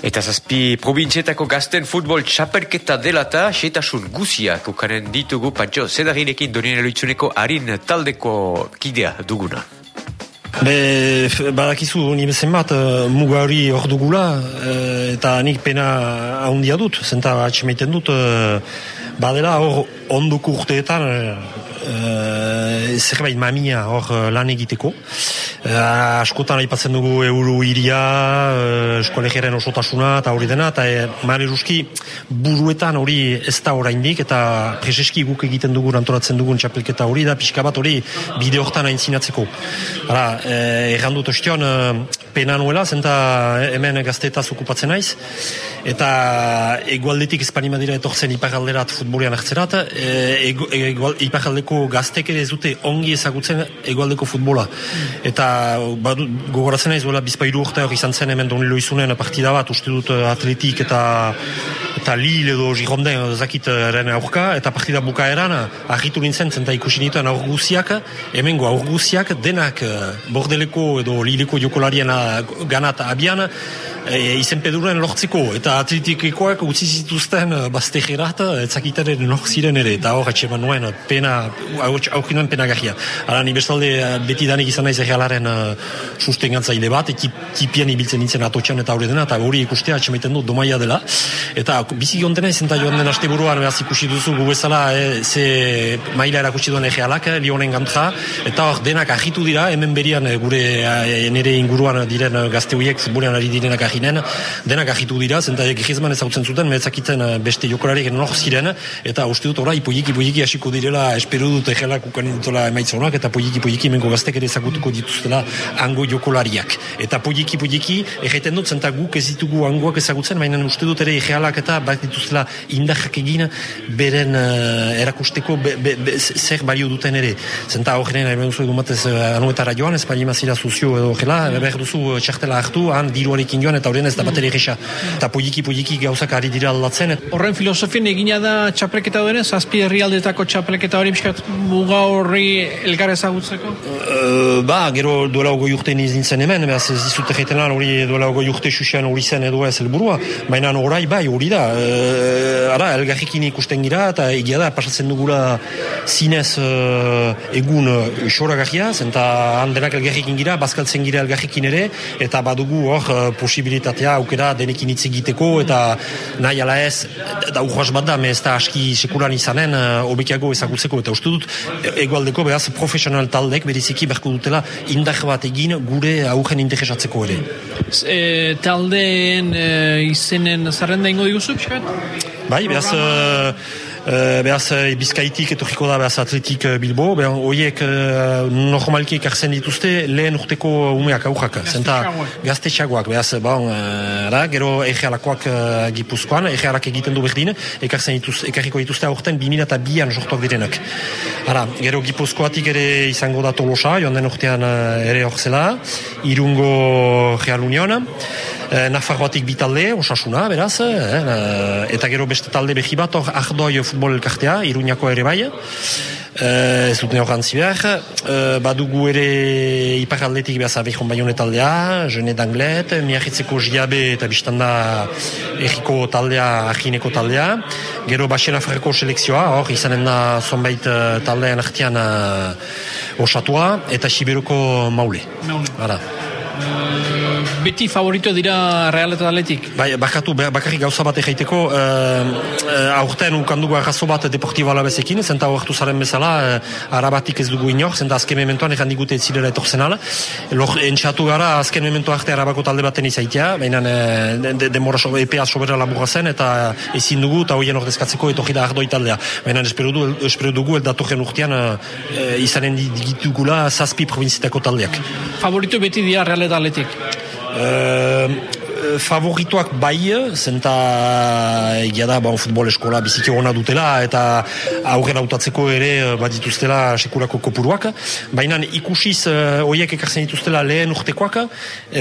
Eta zazpi provintzietako gazten futbol txaperketa dela eta setasun guziak ukanen ditugu pantxo zedarinekin donien eloitzuneko harin taldeko kidea duguna. Be, badakizu ni bezen bat, uh, muga hori hor dugula, uh, eta nik pena ahondia dut, zenta atxemeiten dut, uh, badela hor onduko urteetan, uh, zerbait mamia hor lan egiteko. Uh, askotan aipatzen dugu euro iria, uh, eskolegiaren osotasuna eta hori dena, eta e, mare buruetan hori ez da oraindik eta preseski guk egiten dugu antolatzen dugun txapelketa hori da, pixka bat hori bide hortan hain zinatzeko. Hala, e, errandut ostion, pena nuela, zenta hemen gazteetaz okupatzen naiz, eta egualdetik espanima dira etortzen iparalderat futbolian hartzerat, e, egual, iparaldeko gaztek ere ez dute ongi ezagutzen egualdeko futbola. Eta badu, gogoratzen ez duela bizpairu urte hori izan zen hemen donilo izunen partida bat, uste dut eh, atletik eta eta Lille edo Gironden zakitaren aurka, eta partida bukaeran argitu nintzen zenta ikusi nituen aurguziak, hemengo aurguziak denak eh, bordeleko edo Lileko jokolarien ganat abian, e, izen peduren lortzeko, eta atletikoak utzi zituzten uh, baztegerat, etzakitaren lortziren ere, eta hor atxeman nuen pena, aurkin nuen pena gahia. Ara, ni bestalde beti danik izan naiz egealaren uh, susten gantzaile bat, ekipien ibiltzen nintzen atotxan eta hori dena, eta hori ikustea atxemaiten du domaia dela, eta bizi gontena izan joan den aste buruan, behaz ikusi duzu gu bezala, e, ze maila erakutsi duen egealak, lionen gantra, eta hor denak ahitu dira, hemen berian gure nire inguruan diren gazte horiek futbolean ari direnak ginen, denak agitu dira, zenta egizman ezautzen zuten, mezakitzen eh, beste jokolariek nor ziren, eta uste dut orai, poiki poiki hasiko direla, espero dut egelak ukan dutela emaitzonak, eta poiki poiki mengo gaztek ere ezagutuko dituztela ango jokolariak. Eta poiki poiki, egiten dut, zenta guk ez ditugu angoak ezagutzen, baina uste dut ere egelak eta bat dituzela indahak egin, beren uh, erakusteko be, be, be, zer balio duten ere. Zenta horren, nahi behuzu egun batez, uh, anuetara joan, ez bali sozio edo gela, behar duzu txartela hartu, han diruarekin joan, eta horren ez da bateri egisa. Eta poiki poiki gauzak ari dira aldatzen. Horren filosofien egina da txapleketa duen, zazpi herrialdetako txapleketa hori biskat muga horri elgar ezagutzeko? Uh, ba, gero duela ogoi urte nizintzen hemen, behaz ez dizut egiten lan hori duela ogoi urte xuxean hori zen edo ez helburua, baina orai bai hori da. Uh, ara, elgarrikin ikusten gira, eta egia da, pasatzen dugula zinez uh, egun uh, eta handenak elgarrikin gira, bazkaltzen gira elgarrikin ere, eta badugu hor uh, posibilitatea aukera denekin hitz egiteko eta nahi ala ez da urras bat da, me ez da aski sekulan izanen uh, obekiago ezagutzeko. Eta uste dut egualdeko behaz profesional taldek beriziki berko dutela indar bat egin gure aurren interesatzeko ere. E, taldeen e, izenen zarrenda ingo diguzu, Bai, behaz... Uh, Uh, behaz, uh, bizkaitik etorriko da behaz atletik uh, Bilbo, behaz, oiek uh, normalki ekartzen dituzte lehen urteko umeak aurrak, zenta gazte txagoak, behaz, bon, uh, gero egealakoak uh, gipuzkoan, egealak egiten du berdin, ekartzen dituz, ekarriko dituzte aurten 2000 eta bian jortuak direnak. Ara, gero gipuzkoatik ere izango da tolosa, joan den urtean ere horzela, irungo Real Union, e, Nafarroatik bitalde, osasuna, beraz, e, eta gero beste talde behi bat, hor ardoi futbol elkartea, iruñako ere bai, e, ez dut neogantzi behar, e, badugu ere iparaldetik behaz abehon baione taldea, jene danglet, miahitzeko jiabe eta biztanda erriko taldea, ahineko taldea, gero basen afarreko selekzioa, hor izanen da zonbait taldean artian osatua, eta siberuko maule. Maule beti favorito dira Real eta Atletik? Bai, bakatu, bakarrik gauza bat egeiteko, uh, uh, aurten ukandugu arrazo bat Deportibo Alabezekin, zenta horretu zaren bezala, uh, arabatik ez dugu inor, zenta azken mementoan egan digute ez zirela etorzen ala. Lor, entxatu gara, azken memento arte arabako talde baten izaitea, baina uh, de, demora so, EPA sobera laburra zen, eta ezin dugu, eta hoien ordezkatzeko etorri da ardoi taldea. Baina espero, du, espero dugu, eldatoren urtean, uh, izanen digitugula zazpi provinzitako taldeak. Favorito beti dira Real eta Atletik? Uh, favorituak bai, zenta egia da, bon, futbol eskola biziki gona dutela, eta aurren autatzeko ere eh, bat dituztela sekurako kopuruak. Baina ikusiz, oiek ekartzen dituztela lehen urtekoak,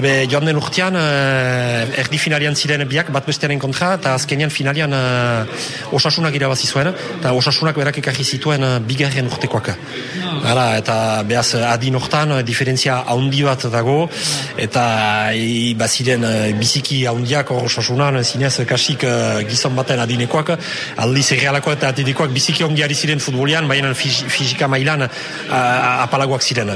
ebe joan den urtean, erdi finalian ziren biak, bat bestearen kontra, eta azkenian finalian osasunak irabazi zuen, eta osasunak berak ekarri zituen bigarren urtekoak. Hala, eta behaz adin hortan, diferentzia handi bat dago, eta baziren uh, biziki haundiak hor sasunan, zinez kasik uh, gizon baten adinekoak, aldiz errealako eta atitikoak biziki ongiari ziren futbolian, baina fizika mailan uh, apalagoak ziren.